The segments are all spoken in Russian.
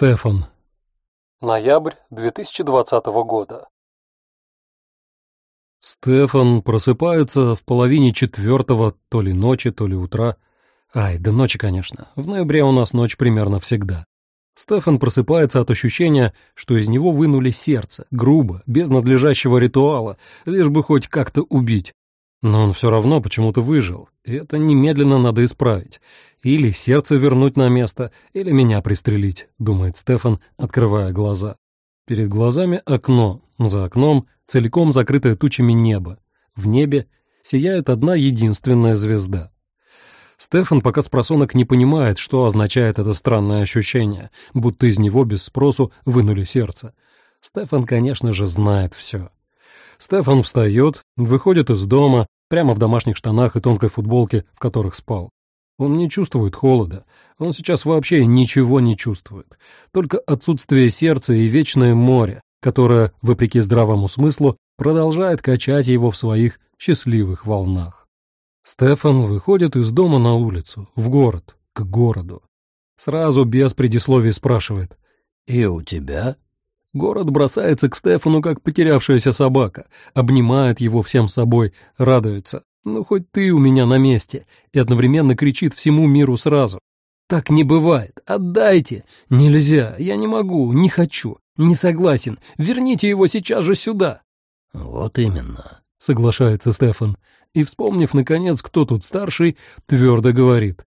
Стефан. Ноябрь 2020 года. Стефан просыпается в половине четвертого, то ли ночи, то ли утра. Ай, да ночи, конечно. В ноябре у нас ночь примерно всегда. Стефан просыпается от ощущения, что из него вынули сердце, грубо, без надлежащего ритуала, лишь бы хоть как-то убить. Но он все равно почему-то выжил, и это немедленно надо исправить. Или сердце вернуть на место, или меня пристрелить, думает Стефан, открывая глаза. Перед глазами окно, за окном целиком закрытое тучами небо. В небе сияет одна единственная звезда. Стефан пока с просонок не понимает, что означает это странное ощущение, будто из него без спросу вынули сердце. Стефан, конечно же, знает все. Стефан встает, выходит из дома, прямо в домашних штанах и тонкой футболке, в которых спал. Он не чувствует холода, он сейчас вообще ничего не чувствует, только отсутствие сердца и вечное море, которое, вопреки здравому смыслу, продолжает качать его в своих счастливых волнах. Стефан выходит из дома на улицу, в город, к городу. Сразу без предисловий спрашивает. «И у тебя?» Город бросается к Стефану, как потерявшаяся собака, обнимает его всем собой, радуется. «Ну, хоть ты у меня на месте!» и одновременно кричит всему миру сразу. «Так не бывает! Отдайте! Нельзя! Я не могу! Не хочу! Не согласен! Верните его сейчас же сюда!» «Вот именно!» — соглашается Стефан. И, вспомнив, наконец, кто тут старший, твердо говорит.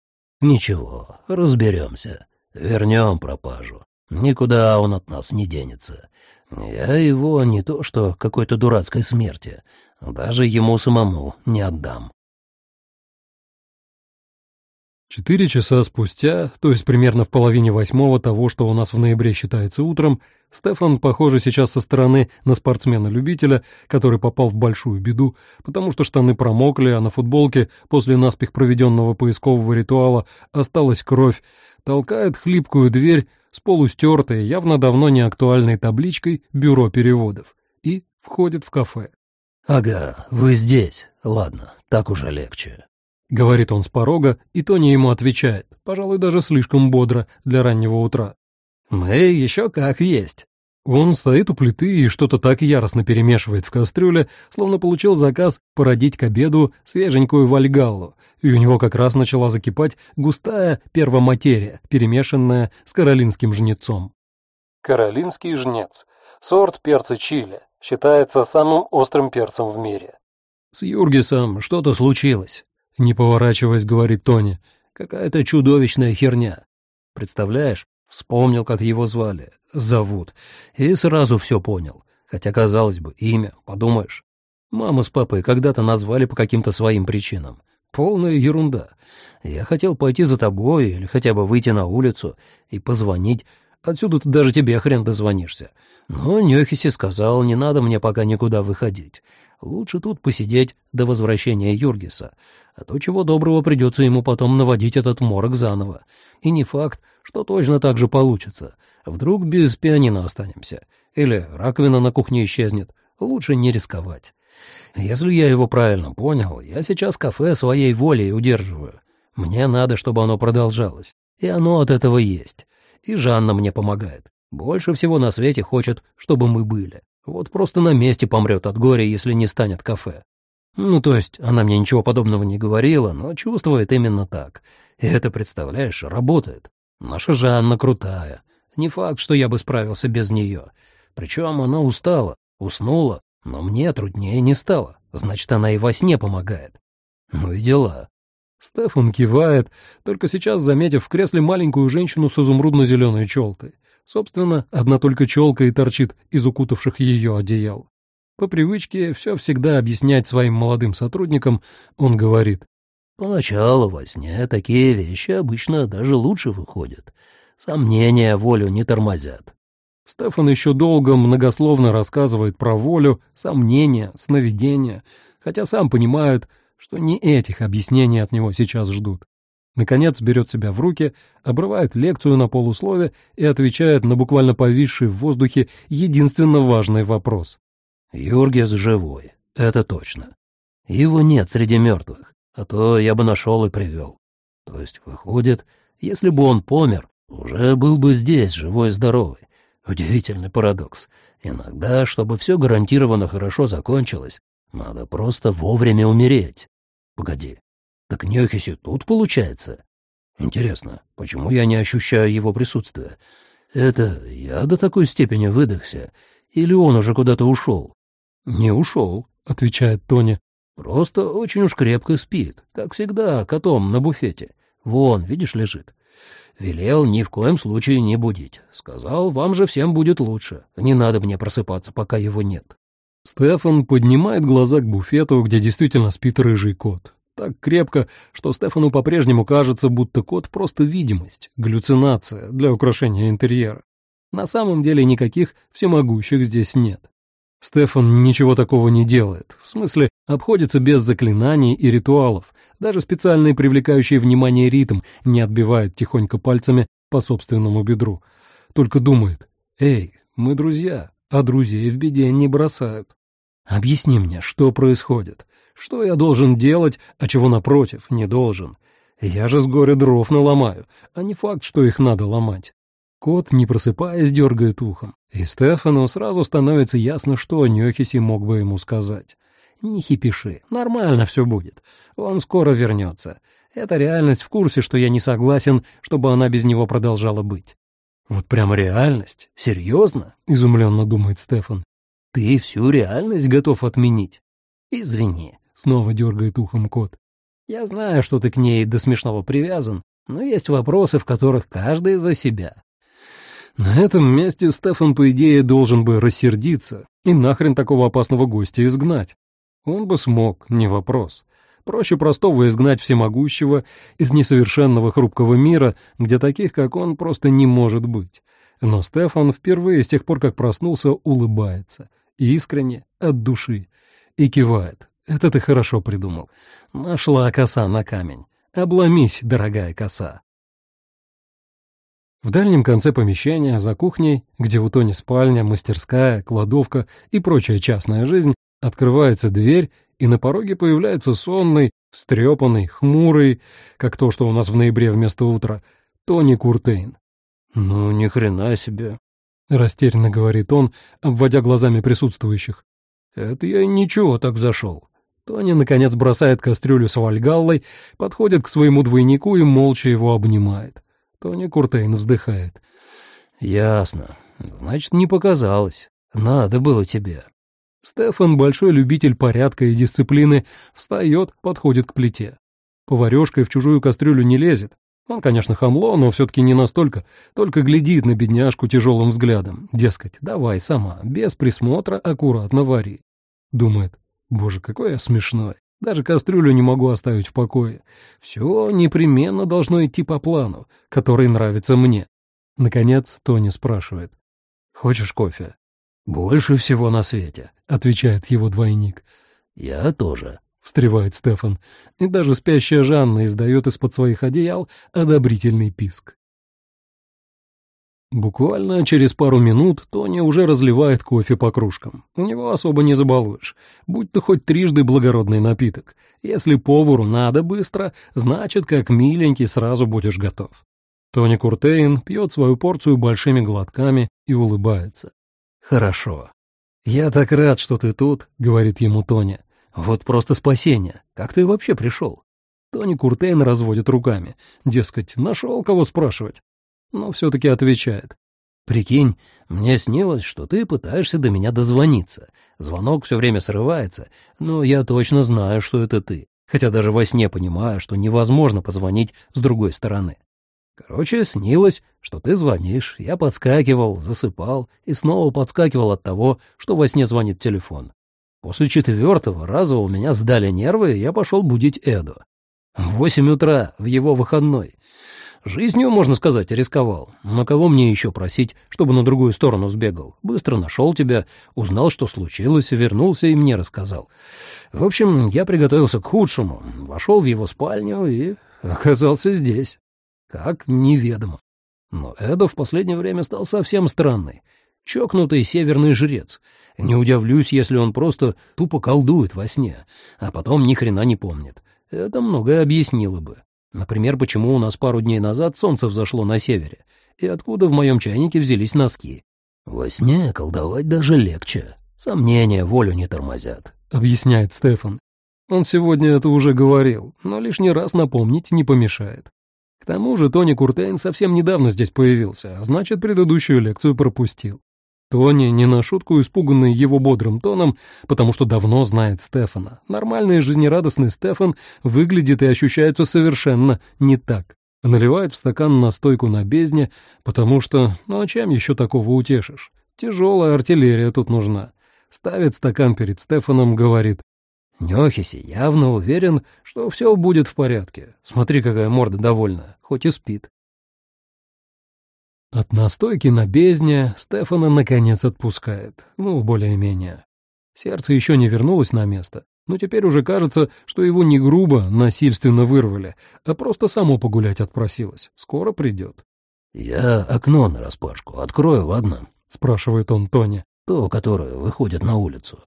«Ничего, разберемся. Вернем пропажу. Никуда он от нас не денется. Я его не то что какой-то дурацкой смерти, даже ему самому не отдам. Четыре часа спустя, то есть примерно в половине восьмого того, что у нас в ноябре считается утром, Стефан, похоже сейчас со стороны на спортсмена-любителя, который попал в большую беду, потому что штаны промокли, а на футболке после наспех проведенного поискового ритуала осталась кровь, толкает хлипкую дверь с полустертой, явно давно не актуальной табличкой «Бюро переводов» и входит в кафе. «Ага, вы здесь. Ладно, так уже легче», — говорит он с порога, и Тони ему отвечает, пожалуй, даже слишком бодро для раннего утра. «Мы еще как есть». Он стоит у плиты и что-то так яростно перемешивает в кастрюле, словно получил заказ породить к обеду свеженькую вальгаллу, и у него как раз начала закипать густая первоматерия, перемешанная с каролинским жнецом. Каролинский жнец — сорт перца чили, считается самым острым перцем в мире. «С Юргисом что-то случилось», — не поворачиваясь, говорит Тони. «Какая-то чудовищная херня. Представляешь, вспомнил, как его звали зовут, и сразу все понял. Хотя, казалось бы, имя, подумаешь. Мама с папой когда-то назвали по каким-то своим причинам. Полная ерунда. Я хотел пойти за тобой или хотя бы выйти на улицу и позвонить. Отсюда ты даже тебе хрен дозвонишься. Но Нёхиси сказал, не надо мне пока никуда выходить. Лучше тут посидеть до возвращения Юргиса, а то чего доброго придется ему потом наводить этот морок заново. И не факт, что точно так же получится. Вдруг без пианино останемся. Или раковина на кухне исчезнет. Лучше не рисковать. Если я его правильно понял, я сейчас кафе своей волей удерживаю. Мне надо, чтобы оно продолжалось. И оно от этого есть. И Жанна мне помогает. Больше всего на свете хочет, чтобы мы были. Вот просто на месте помрет от горя, если не станет кафе. Ну, то есть, она мне ничего подобного не говорила, но чувствует именно так. И это, представляешь, работает. Наша Жанна крутая. Не факт, что я бы справился без нее. Причем она устала, уснула, но мне труднее не стало. Значит, она и во сне помогает. Ну и дела. Стефан кивает, только сейчас заметив в кресле маленькую женщину с изумрудно-зеленой челкой. Собственно, одна только челка и торчит из укутавших ее одеял. По привычке все всегда объяснять своим молодым сотрудникам, он говорит. «Поначалу во сне такие вещи обычно даже лучше выходят. Сомнения волю не тормозят». Стефан еще долго многословно рассказывает про волю, сомнения, сновидения, хотя сам понимает, что не этих объяснений от него сейчас ждут. Наконец берет себя в руки, обрывает лекцию на полуслове и отвечает на буквально повисший в воздухе единственно важный вопрос. «Юргис живой, это точно. Его нет среди мертвых, а то я бы нашел и привел. То есть, выходит, если бы он помер, уже был бы здесь, живой-здоровый. Удивительный парадокс. Иногда, чтобы все гарантированно хорошо закончилось, надо просто вовремя умереть. Погоди, так Нёхиси тут получается? Интересно, почему я не ощущаю его присутствия? Это я до такой степени выдохся? Или он уже куда-то ушел? «Не ушел», — отвечает Тони. «Просто очень уж крепко спит, как всегда, котом на буфете. Вон, видишь, лежит. Велел ни в коем случае не будить. Сказал, вам же всем будет лучше. Не надо мне просыпаться, пока его нет». Стефан поднимает глаза к буфету, где действительно спит рыжий кот. Так крепко, что Стефану по-прежнему кажется, будто кот просто видимость, галлюцинация для украшения интерьера. На самом деле никаких всемогущих здесь нет. Стефан ничего такого не делает, в смысле обходится без заклинаний и ритуалов, даже специальный привлекающий внимание ритм не отбивает тихонько пальцами по собственному бедру. Только думает, «Эй, мы друзья, а друзей в беде не бросают. Объясни мне, что происходит, что я должен делать, а чего напротив не должен. Я же с горя дров наломаю, а не факт, что их надо ломать». Кот, не просыпаясь, дергает ухом, и Стефану сразу становится ясно, что Нёхиси мог бы ему сказать. «Не хипиши, нормально все будет. Он скоро вернется. Эта реальность в курсе, что я не согласен, чтобы она без него продолжала быть». «Вот прямо реальность? Серьезно?» — изумленно думает Стефан. «Ты всю реальность готов отменить?» «Извини», — снова дергает ухом кот. «Я знаю, что ты к ней до смешного привязан, но есть вопросы, в которых каждый за себя. На этом месте Стефан, по идее, должен бы рассердиться и нахрен такого опасного гостя изгнать. Он бы смог, не вопрос. Проще простого изгнать всемогущего из несовершенного хрупкого мира, где таких, как он, просто не может быть. Но Стефан впервые с тех пор, как проснулся, улыбается. Искренне, от души. И кивает. Это ты хорошо придумал. Нашла коса на камень. Обломись, дорогая коса. В дальнем конце помещения, за кухней, где у Тони спальня, мастерская, кладовка и прочая частная жизнь, открывается дверь, и на пороге появляется сонный, встрепанный, хмурый, как то, что у нас в ноябре вместо утра, Тони Куртейн. «Ну, ни хрена себе», — растерянно говорит он, обводя глазами присутствующих. «Это я ничего так зашел». Тони, наконец, бросает кастрюлю с вальгаллой, подходит к своему двойнику и молча его обнимает. Тони Куртейн вздыхает. «Ясно. Значит, не показалось. Надо было тебе». Стефан, большой любитель порядка и дисциплины, встает, подходит к плите. Поварешкой в чужую кастрюлю не лезет. Он, конечно, хамло, но все-таки не настолько, только глядит на бедняжку тяжелым взглядом. Дескать, давай сама, без присмотра, аккуратно вари. Думает, боже, какой я смешной. Даже кастрюлю не могу оставить в покое. Все непременно должно идти по плану, который нравится мне. Наконец Тони спрашивает. «Хочешь кофе?» «Больше всего на свете», — отвечает его двойник. «Я тоже», — встревает Стефан. И даже спящая Жанна издает из-под своих одеял одобрительный писк. Буквально через пару минут Тони уже разливает кофе по кружкам. У него особо не забалуешь, будь то хоть трижды благородный напиток. Если повару надо быстро, значит, как миленький, сразу будешь готов. Тони Куртейн пьет свою порцию большими глотками и улыбается. «Хорошо. Я так рад, что ты тут», — говорит ему Тони. «Вот просто спасение. Как ты вообще пришел?» Тони Куртейн разводит руками. Дескать, нашел кого спрашивать но все-таки отвечает. «Прикинь, мне снилось, что ты пытаешься до меня дозвониться. Звонок все время срывается, но я точно знаю, что это ты, хотя даже во сне понимаю, что невозможно позвонить с другой стороны. Короче, снилось, что ты звонишь, я подскакивал, засыпал и снова подскакивал от того, что во сне звонит телефон. После четвертого раза у меня сдали нервы, и я пошел будить Эду. В восемь утра, в его выходной. Жизнью, можно сказать, рисковал. На кого мне еще просить, чтобы на другую сторону сбегал? Быстро нашел тебя, узнал, что случилось, вернулся и мне рассказал. В общем, я приготовился к худшему, вошел в его спальню и оказался здесь. Как неведомо. Но Эдо в последнее время стал совсем странный. Чокнутый северный жрец. Не удивлюсь, если он просто тупо колдует во сне, а потом ни хрена не помнит. Это многое объяснило бы. Например, почему у нас пару дней назад солнце взошло на севере. И откуда в моем чайнике взялись носки? Во сне колдовать даже легче. Сомнения волю не тормозят, — объясняет Стефан. Он сегодня это уже говорил, но лишний раз напомнить не помешает. К тому же Тони Куртейн совсем недавно здесь появился, а значит, предыдущую лекцию пропустил. Тони не на шутку испуганный его бодрым тоном, потому что давно знает Стефана. Нормальный и жизнерадостный Стефан выглядит и ощущается совершенно не так. Наливает в стакан настойку на бездне, потому что, ну а чем еще такого утешишь? Тяжелая артиллерия тут нужна. Ставит стакан перед Стефаном, говорит. Нёхиси явно уверен, что все будет в порядке. Смотри, какая морда довольная, хоть и спит. От настойки на бездне Стефана наконец отпускает, ну, более-менее. Сердце еще не вернулось на место, но теперь уже кажется, что его не грубо, насильственно вырвали, а просто само погулять отпросилось. Скоро придет. «Я окно нараспашку открою, ладно?» — спрашивает он Тони. «То, которое выходит на улицу.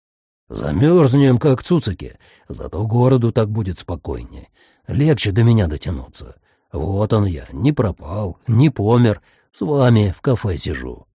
Замерзнем, как цуцики, зато городу так будет спокойнее. Легче до меня дотянуться. Вот он я, не пропал, не помер, с вами в кафе сижу».